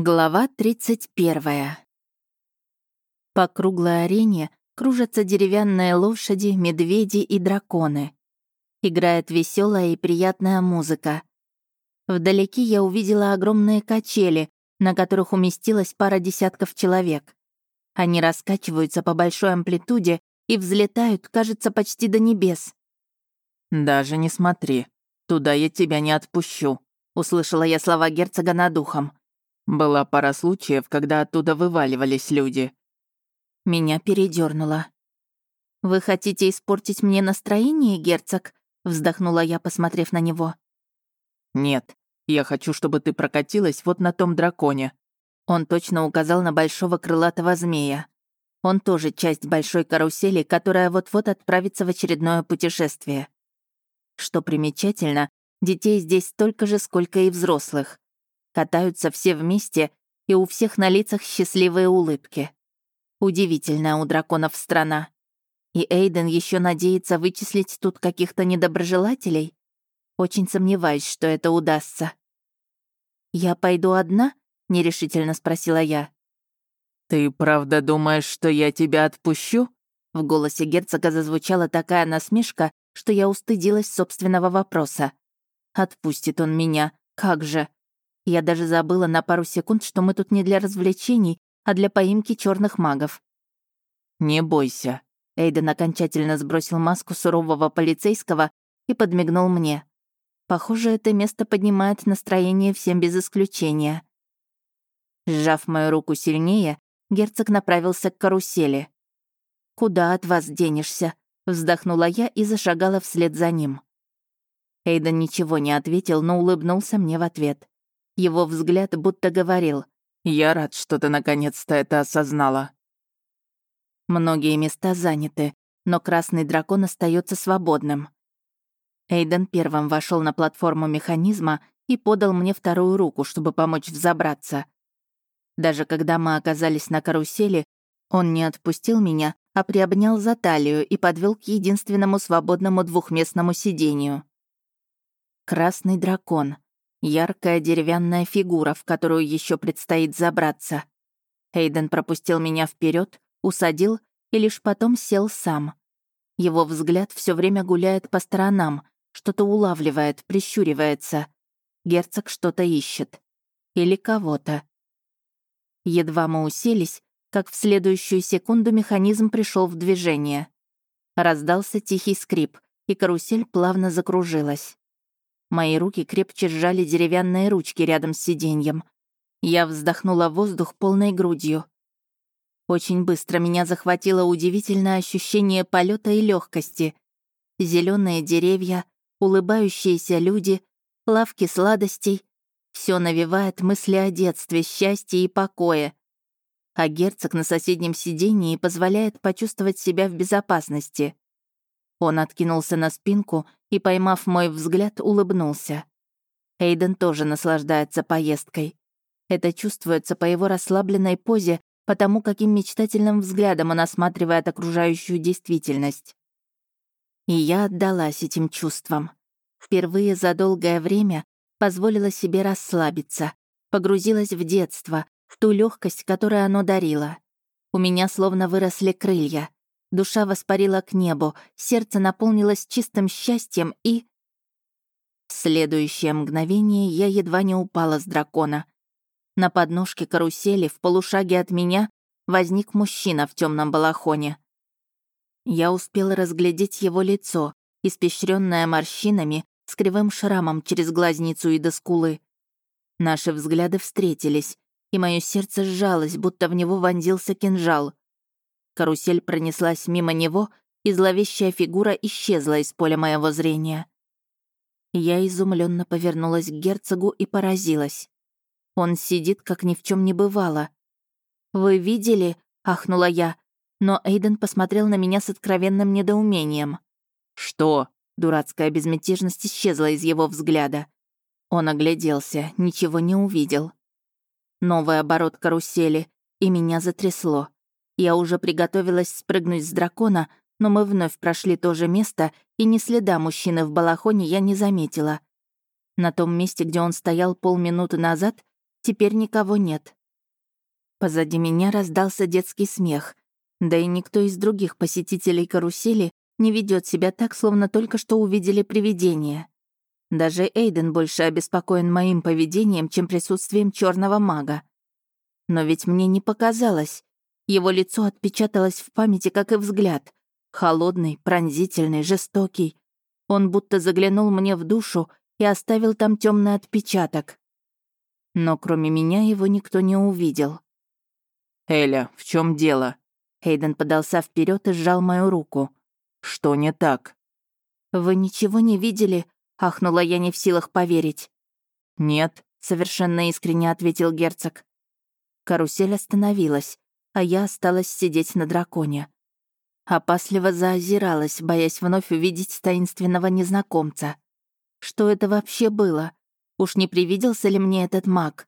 Глава 31. По круглой арене кружатся деревянные лошади, медведи и драконы. Играет веселая и приятная музыка. Вдалеке я увидела огромные качели, на которых уместилась пара десятков человек. Они раскачиваются по большой амплитуде и взлетают, кажется, почти до небес. «Даже не смотри. Туда я тебя не отпущу», — услышала я слова герцога над ухом. Была пара случаев, когда оттуда вываливались люди. Меня передернуло. «Вы хотите испортить мне настроение, герцог?» — вздохнула я, посмотрев на него. «Нет, я хочу, чтобы ты прокатилась вот на том драконе». Он точно указал на большого крылатого змея. Он тоже часть большой карусели, которая вот-вот отправится в очередное путешествие. Что примечательно, детей здесь столько же, сколько и взрослых. Катаются все вместе, и у всех на лицах счастливые улыбки. Удивительная у драконов страна. И Эйден еще надеется вычислить тут каких-то недоброжелателей? Очень сомневаюсь, что это удастся. «Я пойду одна?» — нерешительно спросила я. «Ты правда думаешь, что я тебя отпущу?» В голосе герцога зазвучала такая насмешка, что я устыдилась собственного вопроса. «Отпустит он меня, как же!» Я даже забыла на пару секунд, что мы тут не для развлечений, а для поимки черных магов. «Не бойся». Эйден окончательно сбросил маску сурового полицейского и подмигнул мне. Похоже, это место поднимает настроение всем без исключения. Сжав мою руку сильнее, герцог направился к карусели. «Куда от вас денешься?» — вздохнула я и зашагала вслед за ним. Эйден ничего не ответил, но улыбнулся мне в ответ. Его взгляд будто говорил «Я рад, что ты наконец-то это осознала». Многие места заняты, но красный дракон остается свободным. Эйден первым вошел на платформу механизма и подал мне вторую руку, чтобы помочь взобраться. Даже когда мы оказались на карусели, он не отпустил меня, а приобнял за талию и подвел к единственному свободному двухместному сидению. Красный дракон. Яркая деревянная фигура, в которую еще предстоит забраться. Эйден пропустил меня вперед, усадил и лишь потом сел сам. Его взгляд все время гуляет по сторонам, что-то улавливает, прищуривается. Герцог что-то ищет. Или кого-то. Едва мы уселись, как в следующую секунду механизм пришел в движение. Раздался тихий скрип, и карусель плавно закружилась. Мои руки крепче сжали деревянные ручки рядом с сиденьем. Я вздохнула воздух полной грудью. Очень быстро меня захватило удивительное ощущение полета и легкости. Зеленые деревья, улыбающиеся люди, лавки сладостей. Все навевает мысли о детстве, счастье и покое. А герцог на соседнем сиденье позволяет почувствовать себя в безопасности. Он откинулся на спинку и, поймав мой взгляд, улыбнулся. Эйден тоже наслаждается поездкой. Это чувствуется по его расслабленной позе, потому каким мечтательным взглядом он осматривает окружающую действительность. И я отдалась этим чувствам. Впервые за долгое время позволила себе расслабиться, погрузилась в детство, в ту легкость, которую оно дарило. У меня словно выросли крылья. Душа воспарила к небу, сердце наполнилось чистым счастьем и... В следующее мгновение я едва не упала с дракона. На подножке карусели в полушаге от меня возник мужчина в темном балахоне. Я успела разглядеть его лицо, испещренное морщинами, с кривым шрамом через глазницу и до скулы. Наши взгляды встретились, и мое сердце сжалось, будто в него вонзился кинжал. Карусель пронеслась мимо него, и зловещая фигура исчезла из поля моего зрения. Я изумленно повернулась к герцогу и поразилась. Он сидит, как ни в чем не бывало. «Вы видели?» — ахнула я, но Эйден посмотрел на меня с откровенным недоумением. «Что?» — дурацкая безмятежность исчезла из его взгляда. Он огляделся, ничего не увидел. Новый оборот карусели, и меня затрясло. Я уже приготовилась спрыгнуть с дракона, но мы вновь прошли то же место, и ни следа мужчины в балахоне я не заметила. На том месте, где он стоял полминуты назад, Теперь никого нет. Позади меня раздался детский смех. Да и никто из других посетителей карусели не ведет себя так, словно только что увидели привидение. Даже Эйден больше обеспокоен моим поведением, чем присутствием черного мага. Но ведь мне не показалось. Его лицо отпечаталось в памяти, как и взгляд. Холодный, пронзительный, жестокий. Он будто заглянул мне в душу и оставил там темный отпечаток. Но кроме меня его никто не увидел. «Эля, в чем дело?» Эйден подался вперед и сжал мою руку. «Что не так?» «Вы ничего не видели?» — ахнула я не в силах поверить. «Нет», — совершенно искренне ответил герцог. Карусель остановилась, а я осталась сидеть на драконе. Опасливо заозиралась, боясь вновь увидеть таинственного незнакомца. Что это вообще было? Уж не привиделся ли мне этот маг?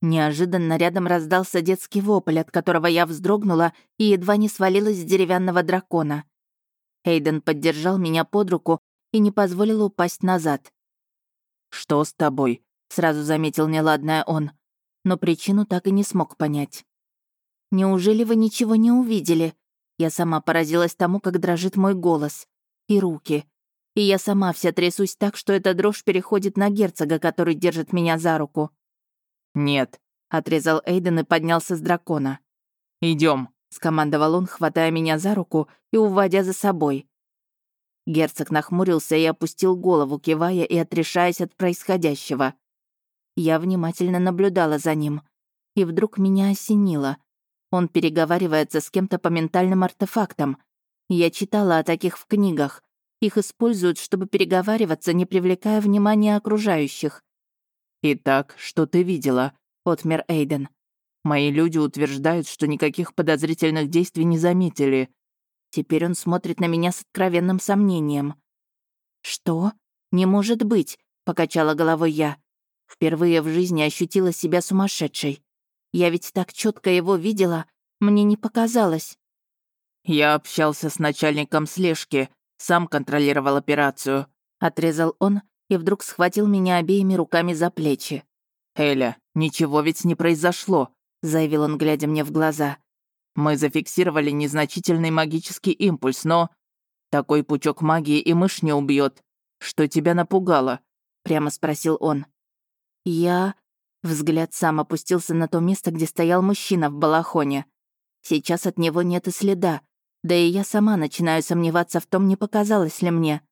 Неожиданно рядом раздался детский вопль, от которого я вздрогнула и едва не свалилась с деревянного дракона. Эйден поддержал меня под руку и не позволил упасть назад. «Что с тобой?» — сразу заметил неладное он, но причину так и не смог понять. «Неужели вы ничего не увидели?» Я сама поразилась тому, как дрожит мой голос. И руки. И я сама вся трясусь так, что эта дрожь переходит на герцога, который держит меня за руку. «Нет», — отрезал Эйден и поднялся с дракона. Идем, скомандовал он, хватая меня за руку и уводя за собой. Герцог нахмурился и опустил голову, кивая и отрешаясь от происходящего. Я внимательно наблюдала за ним. И вдруг меня осенило. Он переговаривается с кем-то по ментальным артефактам. Я читала о таких в книгах. Их используют, чтобы переговариваться, не привлекая внимания окружающих. «Итак, что ты видела?» — отмер Эйден. «Мои люди утверждают, что никаких подозрительных действий не заметили». Теперь он смотрит на меня с откровенным сомнением. «Что? Не может быть!» — покачала головой я. Впервые в жизни ощутила себя сумасшедшей. Я ведь так четко его видела, мне не показалось. «Я общался с начальником слежки, сам контролировал операцию», — отрезал он и вдруг схватил меня обеими руками за плечи. «Эля, ничего ведь не произошло», — заявил он, глядя мне в глаза. «Мы зафиксировали незначительный магический импульс, но... Такой пучок магии и мышь не убьет. Что тебя напугало?» — прямо спросил он. «Я...» Взгляд сам опустился на то место, где стоял мужчина в балахоне. Сейчас от него нет и следа, да и я сама начинаю сомневаться в том, не показалось ли мне.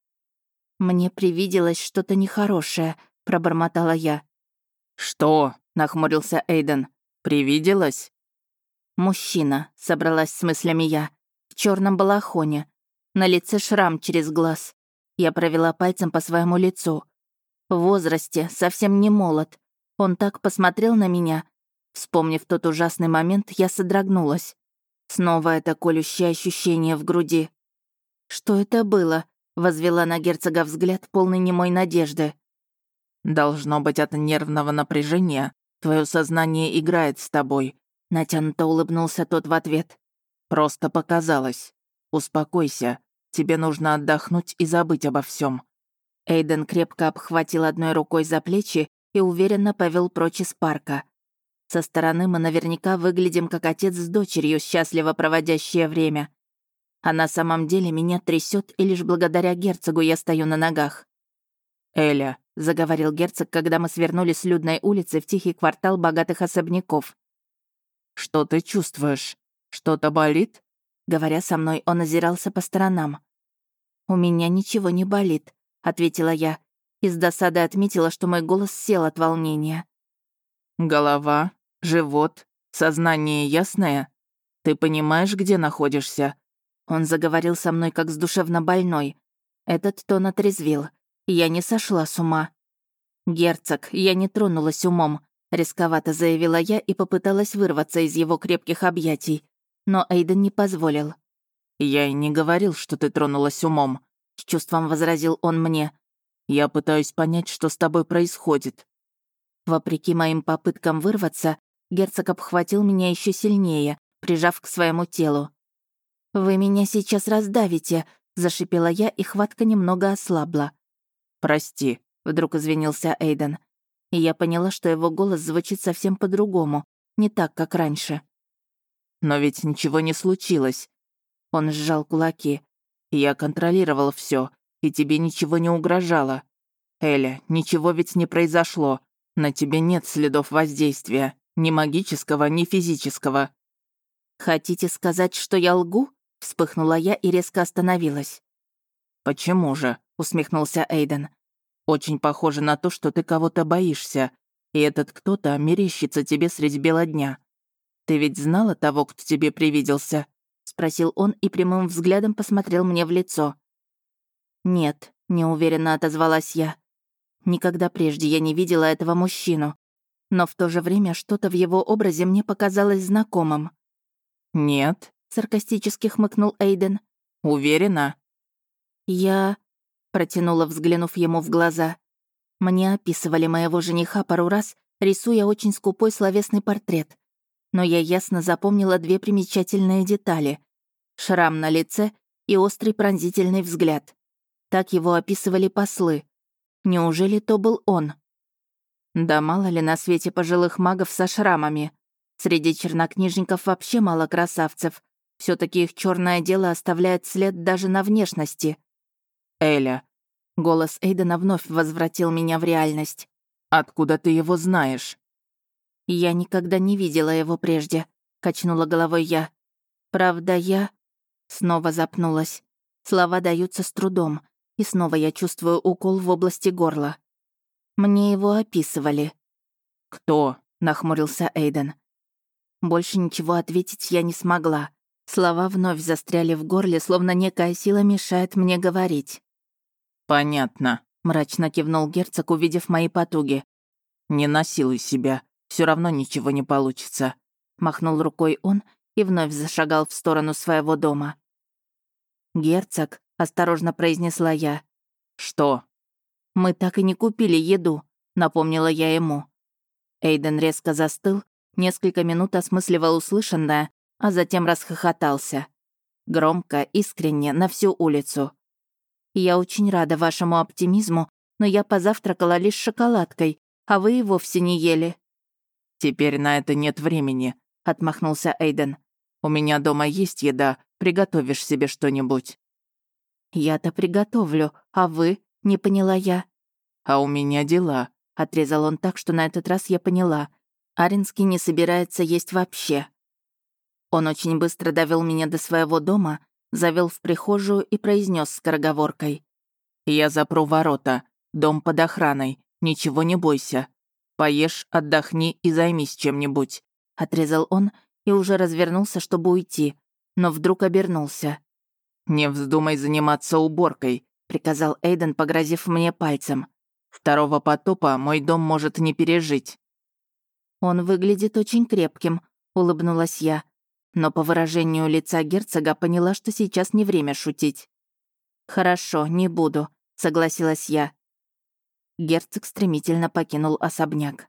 «Мне привиделось что-то нехорошее», — пробормотала я. «Что?» — нахмурился Эйден. «Привиделось?» «Мужчина», — собралась с мыслями я, в черном балахоне. На лице шрам через глаз. Я провела пальцем по своему лицу. В возрасте, совсем не молод. Он так посмотрел на меня. Вспомнив тот ужасный момент, я содрогнулась. Снова это колющее ощущение в груди. «Что это было?» Возвела на герцога взгляд, полный немой надежды. «Должно быть от нервного напряжения. Твое сознание играет с тобой», — натянуто улыбнулся тот в ответ. «Просто показалось. Успокойся. Тебе нужно отдохнуть и забыть обо всем. Эйден крепко обхватил одной рукой за плечи и уверенно повел прочь из парка. Со стороны мы наверняка выглядим как отец с дочерью, счастливо проводящее время а на самом деле меня трясет, и лишь благодаря герцогу я стою на ногах. «Эля», — заговорил герцог, когда мы свернули с людной улицы в тихий квартал богатых особняков. «Что ты чувствуешь? Что-то болит?» Говоря со мной, он озирался по сторонам. «У меня ничего не болит», — ответила я, и с досадой отметила, что мой голос сел от волнения. «Голова, живот, сознание ясное? Ты понимаешь, где находишься?» Он заговорил со мной как с душевно больной. Этот тон отрезвил. Я не сошла с ума. «Герцог, я не тронулась умом», — рисковато заявила я и попыталась вырваться из его крепких объятий. Но Эйден не позволил. «Я и не говорил, что ты тронулась умом», — с чувством возразил он мне. «Я пытаюсь понять, что с тобой происходит». Вопреки моим попыткам вырваться, герцог обхватил меня еще сильнее, прижав к своему телу. «Вы меня сейчас раздавите», — зашипела я, и хватка немного ослабла. «Прости», — вдруг извинился Эйден. и я поняла, что его голос звучит совсем по-другому, не так, как раньше. «Но ведь ничего не случилось». Он сжал кулаки. «Я контролировал все, и тебе ничего не угрожало. Эля, ничего ведь не произошло. На тебе нет следов воздействия. Ни магического, ни физического». «Хотите сказать, что я лгу?» Вспыхнула я и резко остановилась. «Почему же?» — усмехнулся Эйден. «Очень похоже на то, что ты кого-то боишься, и этот кто-то мерещится тебе средь бела дня. Ты ведь знала того, кто тебе привиделся?» — спросил он и прямым взглядом посмотрел мне в лицо. «Нет», — неуверенно отозвалась я. Никогда прежде я не видела этого мужчину, но в то же время что-то в его образе мне показалось знакомым. «Нет», — саркастически хмыкнул Эйден. «Уверена?» «Я...» — протянула, взглянув ему в глаза. Мне описывали моего жениха пару раз, рисуя очень скупой словесный портрет. Но я ясно запомнила две примечательные детали. Шрам на лице и острый пронзительный взгляд. Так его описывали послы. Неужели то был он? Да мало ли на свете пожилых магов со шрамами. Среди чернокнижников вообще мало красавцев. все таки их черное дело оставляет след даже на внешности. «Эля». Голос Эйдена вновь возвратил меня в реальность. «Откуда ты его знаешь?» «Я никогда не видела его прежде», — качнула головой я. «Правда, я...» Снова запнулась. Слова даются с трудом, и снова я чувствую укол в области горла. Мне его описывали. «Кто?» — нахмурился Эйден. Больше ничего ответить я не смогла. Слова вновь застряли в горле, словно некая сила мешает мне говорить. «Понятно», — мрачно кивнул герцог, увидев мои потуги. «Не насилуй себя, все равно ничего не получится», — махнул рукой он и вновь зашагал в сторону своего дома. «Герцог», — осторожно произнесла я. «Что?» «Мы так и не купили еду», — напомнила я ему. Эйден резко застыл, Несколько минут осмысливал услышанное, а затем расхохотался. Громко, искренне, на всю улицу. «Я очень рада вашему оптимизму, но я позавтракала лишь шоколадкой, а вы и вовсе не ели». «Теперь на это нет времени», — отмахнулся Эйден. «У меня дома есть еда, приготовишь себе что-нибудь». «Я-то приготовлю, а вы?» — не поняла я. «А у меня дела», — отрезал он так, что на этот раз я поняла. Аринский не собирается есть вообще. Он очень быстро довел меня до своего дома, завел в прихожую и произнес скороговоркой. «Я запру ворота. Дом под охраной. Ничего не бойся. Поешь, отдохни и займись чем-нибудь», — отрезал он и уже развернулся, чтобы уйти, но вдруг обернулся. «Не вздумай заниматься уборкой», — приказал Эйден, погрозив мне пальцем. «Второго потопа мой дом может не пережить». «Он выглядит очень крепким», — улыбнулась я. Но по выражению лица герцога поняла, что сейчас не время шутить. «Хорошо, не буду», — согласилась я. Герцог стремительно покинул особняк.